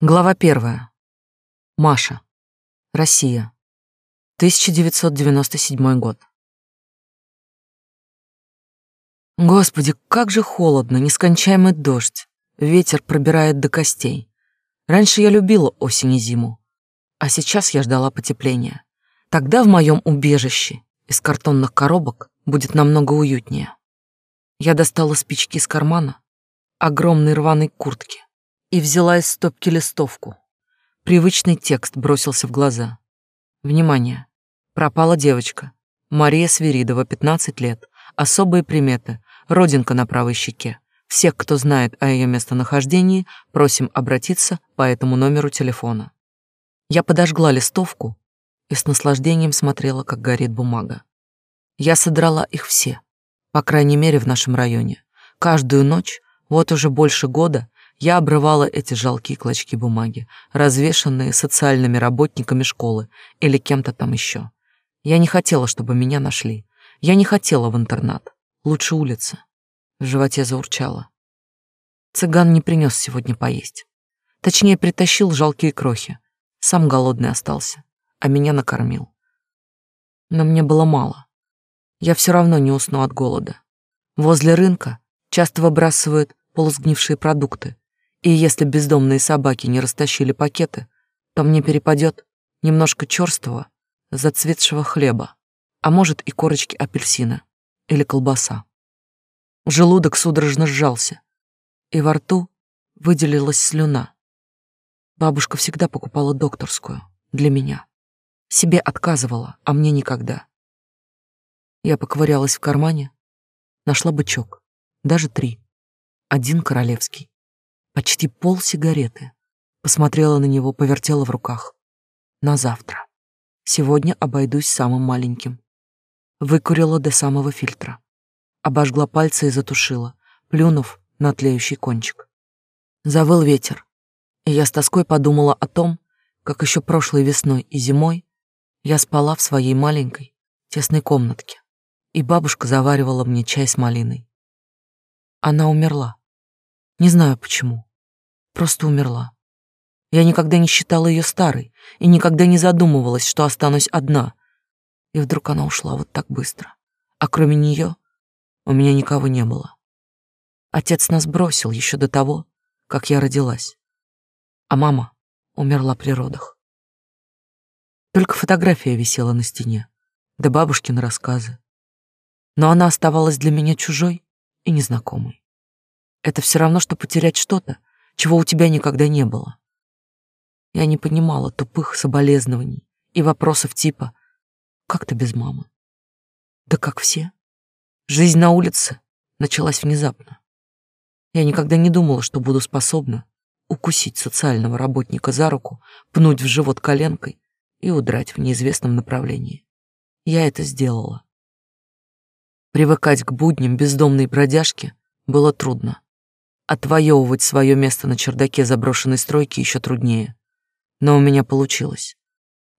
Глава первая. Маша. Россия. 1997 год. Господи, как же холодно, нескончаемый дождь. Ветер пробирает до костей. Раньше я любила осень и зиму, а сейчас я ждала потепления. Тогда в моем убежище из картонных коробок будет намного уютнее. Я достала спички из кармана, огромной рваной куртки и взяла из стопки листовку. Привычный текст бросился в глаза. Внимание! Пропала девочка. Мария Свиридова, 15 лет. Особые приметы. Родинка на правой щеке. Всех, кто знает о ее местонахождении, просим обратиться по этому номеру телефона. Я подожгла листовку и с наслаждением смотрела, как горит бумага. Я содрала их все, по крайней мере, в нашем районе. Каждую ночь, вот уже больше года, я обрывала эти жалкие клочки бумаги, развешанные социальными работниками школы или кем-то там еще. Я не хотела, чтобы меня нашли. Я не хотела в интернат. Лучше улица. В животе заурчало. Цыган не принес сегодня поесть. Точнее, притащил жалкие крохи. Сам голодный остался, а меня накормил. Но мне было мало. Я все равно не усну от голода. Возле рынка часто выбрасывают полусгнившие продукты, и если бездомные собаки не растащили пакеты, то мне перепадет немножко черствого, зацветшего хлеба, а может и корочки апельсина или колбаса. Желудок судорожно сжался, и во рту выделилась слюна. Бабушка всегда покупала докторскую для меня. Себе отказывала, а мне никогда. Я поковырялась в кармане, нашла бычок, даже три. Один королевский. Почти пол сигареты. Посмотрела на него, повертела в руках. На завтра. Сегодня обойдусь самым маленьким. Выкурила до самого фильтра. Обожгла пальцы и затушила, плюнув на тлеющий кончик. Завыл ветер, и я с тоской подумала о том, как еще прошлой весной и зимой я спала в своей маленькой, тесной комнатке, и бабушка заваривала мне чай с малиной. Она умерла. Не знаю почему просто умерла. Я никогда не считала ее старой и никогда не задумывалась, что останусь одна. И вдруг она ушла вот так быстро. А кроме нее у меня никого не было. Отец нас бросил еще до того, как я родилась. А мама умерла при родах. Только фотография висела на стене, да бабушкины рассказы. Но она оставалась для меня чужой и незнакомой. Это все равно, что потерять что-то, чего у тебя никогда не было. Я не понимала тупых соболезнований и вопросов типа «Как ты без мамы?» Да как все. Жизнь на улице началась внезапно. Я никогда не думала, что буду способна укусить социального работника за руку, пнуть в живот коленкой и удрать в неизвестном направлении. Я это сделала. Привыкать к будням бездомной бродяжки было трудно. Отвоевывать свое место на чердаке заброшенной стройки еще труднее. Но у меня получилось.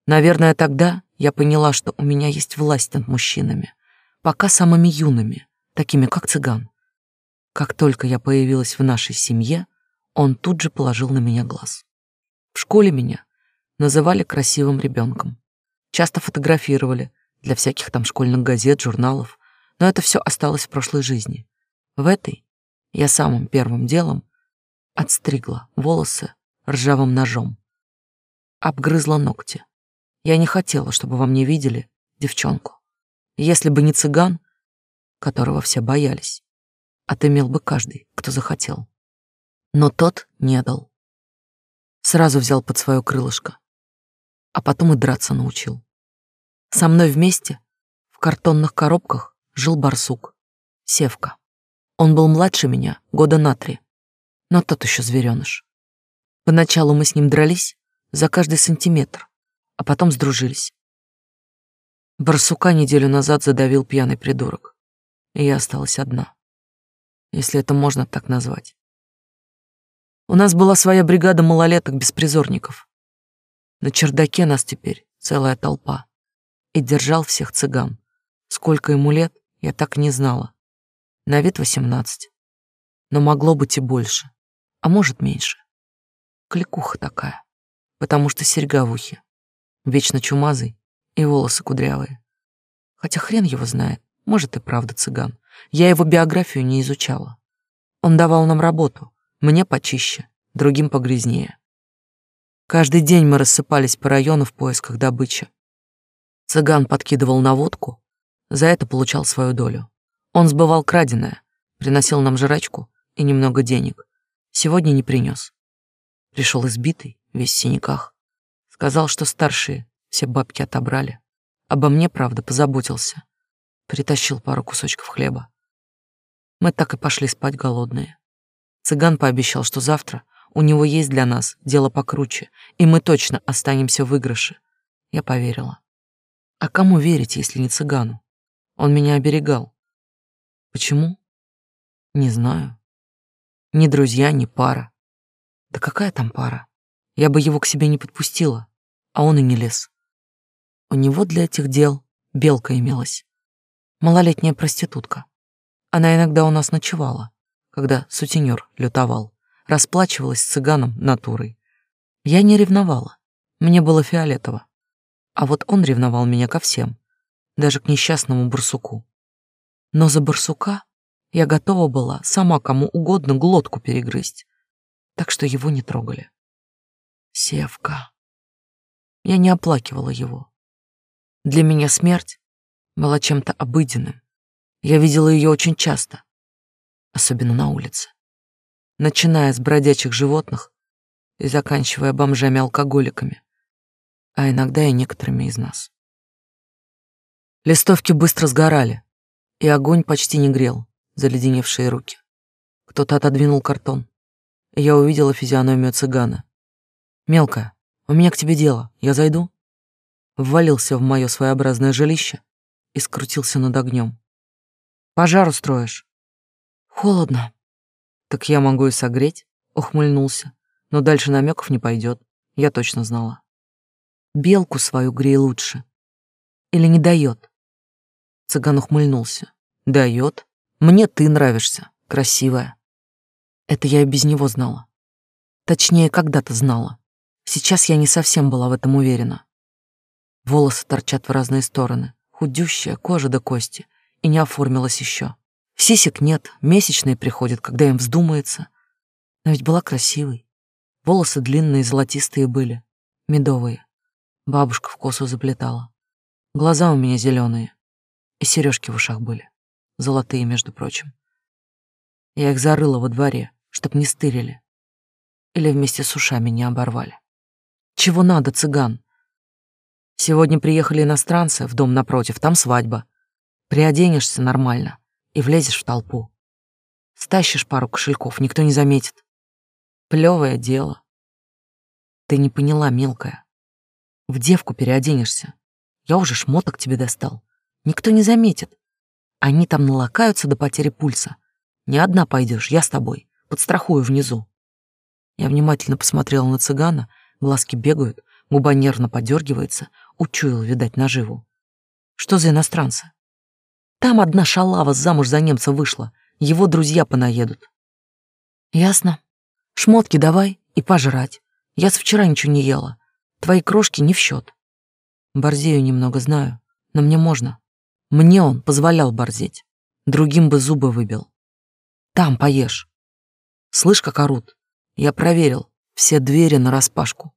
Наверное, тогда я поняла, что у меня есть власть над мужчинами, пока самыми юными, такими как цыган. Как только я появилась в нашей семье, он тут же положил на меня глаз. В школе меня называли красивым ребенком. Часто фотографировали для всяких там школьных газет, журналов, но это все осталось в прошлой жизни. В этой я самым первым делом отстригла волосы ржавым ножом. Обгрызла ногти. Я не хотела, чтобы во мне видели девчонку. Если бы не цыган, которого все боялись, отымел бы каждый, кто захотел. Но тот не дал. Сразу взял под свое крылышко, а потом и драться научил. Со мной вместе в картонных коробках жил барсук, Севка. Он был младше меня, года на три. Но тот еще звереныш. Поначалу мы с ним дрались за каждый сантиметр, а потом сдружились. Барсука неделю назад задавил пьяный придурок, и я осталась одна, если это можно так назвать. У нас была своя бригада малолеток-беспризорников. На чердаке нас теперь целая толпа. И держал всех цыган. Сколько ему лет, я так и не знала. На вид 18. Но могло быть и больше. А может, меньше. Кликуха такая, потому что серьга в ухе, вечно чумазый и волосы кудрявые. Хотя хрен его знает, может и правда цыган. Я его биографию не изучала. Он давал нам работу, мне почище, другим погрязнее. Каждый день мы рассыпались по району в поисках добычи. Цыган подкидывал на водку, за это получал свою долю. Он сбывал краденое, приносил нам жрачку и немного денег. Сегодня не принес. Пришел избитый, весь в синяках. Сказал, что старшие все бабки отобрали. Обо мне, правда, позаботился. Притащил пару кусочков хлеба. Мы так и пошли спать голодные. Цыган пообещал, что завтра у него есть для нас дело покруче, и мы точно останемся в выигрыше. Я поверила. А кому верить, если не цыгану? Он меня оберегал. Почему? Не знаю. Ни друзья, ни пара. Да какая там пара? Я бы его к себе не подпустила, а он и не лез. У него для этих дел белка имелась. Малолетняя проститутка. Она иногда у нас ночевала, когда сутенер лютовал, расплачивалась с цыганом натурой. Я не ревновала, мне было фиолетово. А вот он ревновал меня ко всем, даже к несчастному барсуку. Но за барсука я готова была сама кому угодно глотку перегрызть, так что его не трогали. Севка. Я не оплакивала его. Для меня смерть была чем-то обыденным. Я видела ее очень часто, особенно на улице. Начиная с бродячих животных и заканчивая бомжами-алкоголиками, а иногда и некоторыми из нас. Листовки быстро сгорали, и огонь почти не грел заледеневшие руки. Кто-то отодвинул картон, и я увидела физиономию цыгана. «Мелкая, у меня к тебе дело, я зайду?» Ввалился в мое своеобразное жилище и скрутился над огнем. «Пожар устроишь?» «Холодно». «Так я могу и согреть», — ухмыльнулся, но дальше намеков не пойдет, я точно знала. «Белку свою грей лучше. Или не дает?» Цыган ухмыльнулся. «Дает? Мне ты нравишься, красивая». Это я и без него знала. Точнее, когда-то знала. Сейчас я не совсем была в этом уверена. Волосы торчат в разные стороны, худющая, кожа до кости, и не оформилась еще. Сисек нет, месячные приходят, когда им вздумается. Но ведь была красивой. Волосы длинные, золотистые были, медовые. Бабушка в косу заплетала. Глаза у меня зеленые, и сережки в ушах были, золотые, между прочим. Я их зарыла во дворе, чтоб не стырили. Или вместе с ушами не оборвали. Чего надо, цыган? Сегодня приехали иностранцы в дом напротив, там свадьба. Приоденешься нормально и влезешь в толпу. Стащишь пару кошельков, никто не заметит. Плевое дело. Ты не поняла, мелкая. В девку переоденешься. Я уже шмоток тебе достал. Никто не заметит. Они там налакаются до потери пульса. Не одна пойдешь, я с тобой подстрахую внизу. Я внимательно посмотрела на цыгана, глазки бегают, губа нервно подергивается, учуял, видать, наживу. Что за иностранцы? Там одна шалава замуж за немца вышла, его друзья понаедут. Ясно. Шмотки давай и пожрать. Я с вчера ничего не ела. Твои крошки не в счет. Борзею немного знаю, но мне можно. Мне он позволял борзеть. Другим бы зубы выбил. Там поешь. Слышь, как орут? Я проверил. Все двери нараспашку.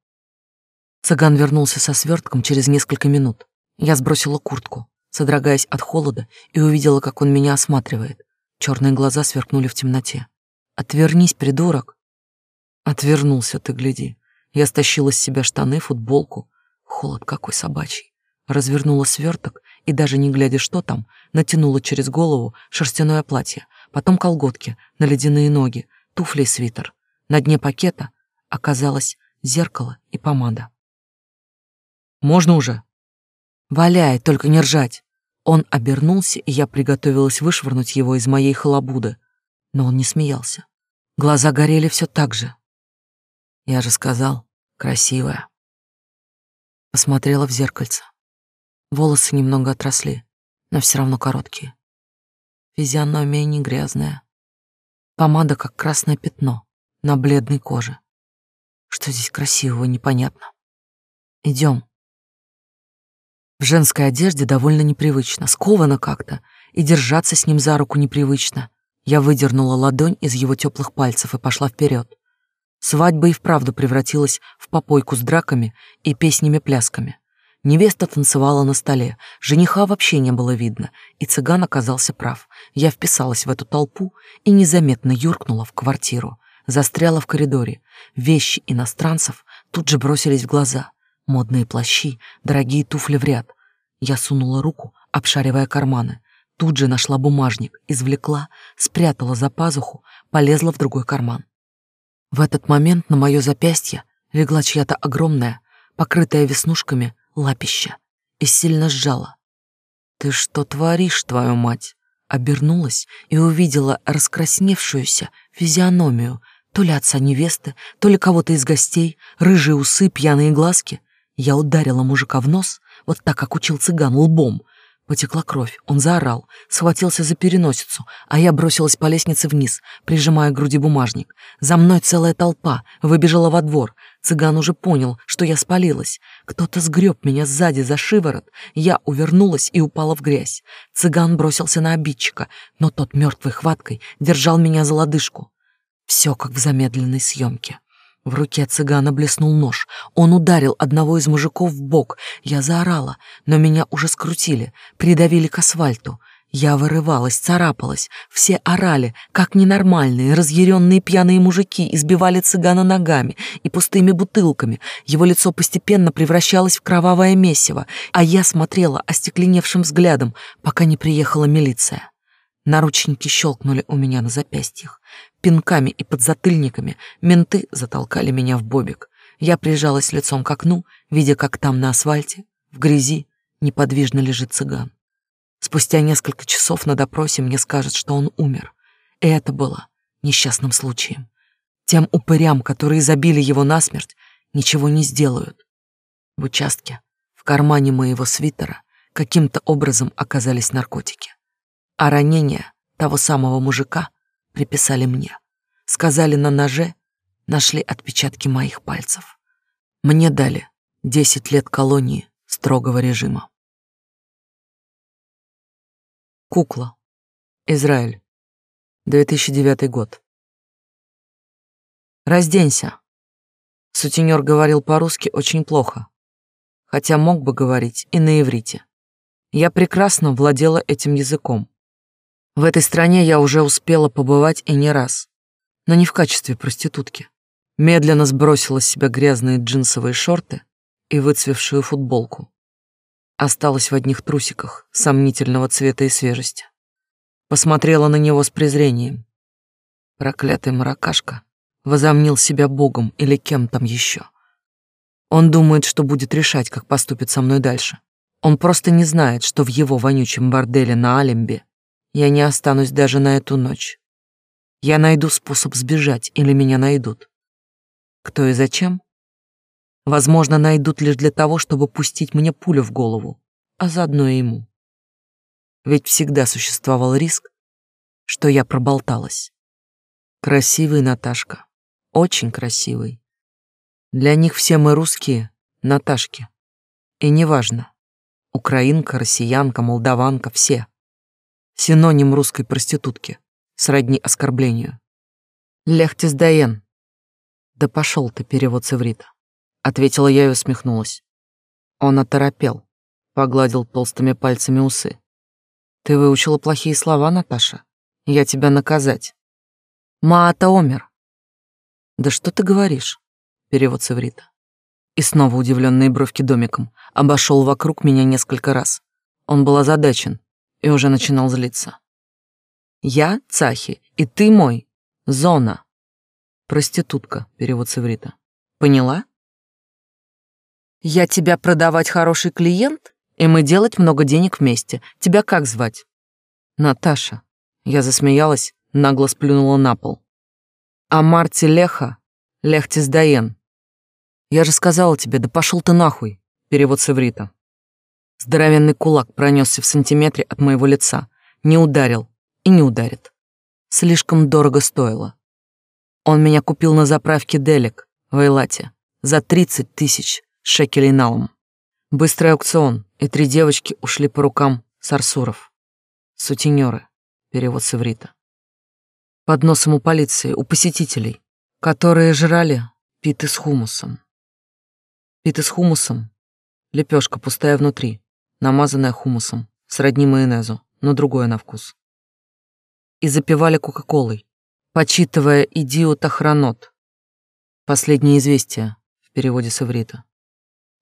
Цыган вернулся со свертком через несколько минут. Я сбросила куртку, содрогаясь от холода, и увидела, как он меня осматривает. Черные глаза сверкнули в темноте. «Отвернись, придурок!» Отвернулся ты, гляди. Я стащила с себя штаны, футболку. Холод какой собачий. Развернула сверток и, даже не глядя, что там, натянула через голову шерстяное платье, потом колготки на ледяные ноги, туфли и свитер. На дне пакета оказалось зеркало и помада. «Можно уже?» «Валяй, только не ржать!» Он обернулся, и я приготовилась вышвырнуть его из моей халабуды, но он не смеялся. Глаза горели все так же. Я же сказал, красивая. Посмотрела в зеркальце. Волосы немного отросли, но все равно короткие. Физиономия не грязная. Помада как красное пятно на бледной коже. Что здесь красивого, непонятно. Идем. В женской одежде довольно непривычно, сковано как-то, и держаться с ним за руку непривычно. Я выдернула ладонь из его теплых пальцев и пошла вперед. Свадьба и вправду превратилась в попойку с драками и песнями-плясками. Невеста танцевала на столе, жениха вообще не было видно, и цыган оказался прав. Я вписалась в эту толпу и незаметно юркнула в квартиру, застряла в коридоре. Вещи иностранцев тут же бросились в глаза. Модные плащи, дорогие туфли в ряд. Я сунула руку, обшаривая карманы. Тут же нашла бумажник, извлекла, спрятала за пазуху, полезла в другой карман. В этот момент на мое запястье легла чья-то огромная, покрытая веснушками, лапища и сильно сжала. «Ты что творишь, твою мать?» Обернулась и увидела раскрасневшуюся физиономию то ли отца невесты, то ли кого-то из гостей, рыжие усы, пьяные глазки. Я ударила мужика в нос, вот так, как учил цыган, лбом, Потекла кровь, он заорал, схватился за переносицу, а я бросилась по лестнице вниз, прижимая к груди бумажник. За мной целая толпа, выбежала во двор. Цыган уже понял, что я спалилась. Кто-то сгреб меня сзади за шиворот. Я увернулась и упала в грязь. Цыган бросился на обидчика, но тот мертвой хваткой держал меня за лодыжку. Все как в замедленной съемке. В руке цыгана блеснул нож. Он ударил одного из мужиков в бок. Я заорала, но меня уже скрутили, придавили к асфальту. Я вырывалась, царапалась. Все орали, как ненормальные, разъяренные пьяные мужики избивали цыгана ногами и пустыми бутылками. Его лицо постепенно превращалось в кровавое месиво, а я смотрела остекленевшим взглядом, пока не приехала милиция. Наручники щелкнули у меня на запястьях. Пинками и подзатыльниками менты затолкали меня в бобик. Я прижалась лицом к окну, видя, как там на асфальте, в грязи, неподвижно лежит цыган. Спустя несколько часов на допросе мне скажут, что он умер. И это было несчастным случаем. Тем упырям, которые забили его насмерть, ничего не сделают. В участке, в кармане моего свитера, каким-то образом оказались наркотики. А ранение того самого мужика приписали мне. Сказали на ноже, нашли отпечатки моих пальцев. Мне дали 10 лет колонии строгого режима. Кукла. Израиль. 2009 год. «Разденься». Сутенер говорил по-русски очень плохо, хотя мог бы говорить и на иврите. Я прекрасно владела этим языком, в этой стране я уже успела побывать и не раз, но не в качестве проститутки. Медленно сбросила с себя грязные джинсовые шорты и выцвевшую футболку. Осталась в одних трусиках сомнительного цвета и свежести. Посмотрела на него с презрением. Проклятый маракашка возомнил себя богом или кем там еще. Он думает, что будет решать, как поступит со мной дальше. Он просто не знает, что в его вонючем борделе на Алимбе я не останусь даже на эту ночь. Я найду способ сбежать, или меня найдут. Кто и зачем? Возможно, найдут лишь для того, чтобы пустить мне пулю в голову, а заодно и ему. Ведь всегда существовал риск, что я проболталась. Красивый Наташка, очень красивый. Для них все мы русские, Наташки. И неважно, украинка, россиянка, молдаванка, все. Синоним русской проститутки, сродни оскорблению. Лехтис Даен. Да пошел ты, перевод с иврита. Ответила я и усмехнулась. Он оторопел, погладил толстыми пальцами усы. Ты выучила плохие слова, Наташа? Я тебя наказать. Маата омер. Да что ты говоришь? Перевод с иврита. И снова удивленные бровки домиком. Обошел вокруг меня несколько раз. Он был озадачен, и уже начинал злиться. «Я Цахи, и ты мой. Зона». «Проститутка», — перевод с иврита. «Поняла?» «Я тебя продавать хороший клиент, и мы делать много денег вместе. Тебя как звать?» «Наташа». Я засмеялась, нагло сплюнула на пол. «А Марти Леха, Лехтис Даен. Я же сказала тебе, да пошел ты нахуй», — перевод с иврита. Здоровенный кулак пронесся в сантиметре от моего лица. Не ударил и не ударит. Слишком дорого стоило. Он меня купил на заправке Делик в Эйлате за 30 тысяч шекелей налом. Быстрый аукцион, и три девочки ушли по рукам сарсуров. Сутенеры, перевод с иврита. Под носом у полиции, у посетителей, которые жрали питы с хумусом. Питы с хумусом — лепешка пустая внутри, намазанная хумусом, сродни майонезу, но другое на вкус. И запивали кока-колой, почитывая идиот охранот. Последнее известие в переводе с иврита.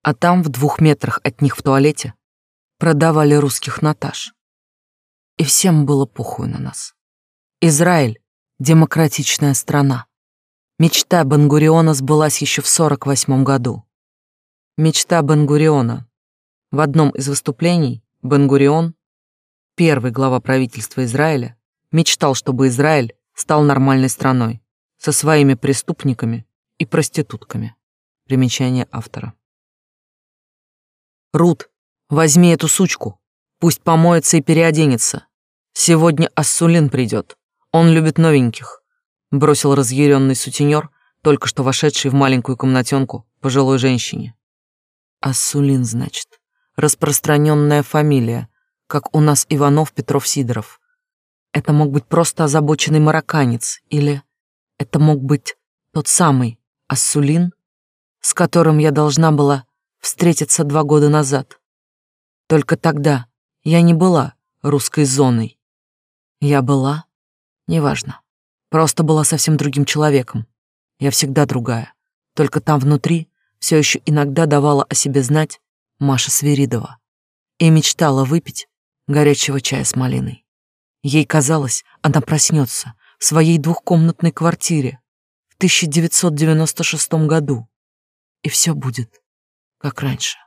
А там, в двух метрах от них в туалете, продавали русских Наташ. И всем было похуй на нас. Израиль — демократичная страна. Мечта Бенгуриона сбылась еще в 48 году. Мечта Бенгуриона. В одном из выступлений Бенгурион, первый глава правительства Израиля, мечтал, чтобы Израиль стал нормальной страной, со своими преступниками и проститутками. Примечание автора. Рут, возьми эту сучку. Пусть помоется и переоденется. Сегодня Ассулин придет. Он любит новеньких. Бросил разъяренный сутенер, только что вошедший в маленькую комнатенку пожилой женщине. Ассулин, значит. Распространенная фамилия, как у нас Иванов, Петров, Сидоров. Это мог быть просто озабоченный марокканец, или это мог быть тот самый Ассулин, с которым я должна была встретиться два года назад. Только тогда я не была русской зоной. Я была, неважно, просто была совсем другим человеком. Я всегда другая. Только там внутри все еще иногда давала о себе знать Маша Свиридова и мечтала выпить горячего чая с малиной. Ей казалось, она проснется в своей двухкомнатной квартире в 1996 году, и все будет как раньше.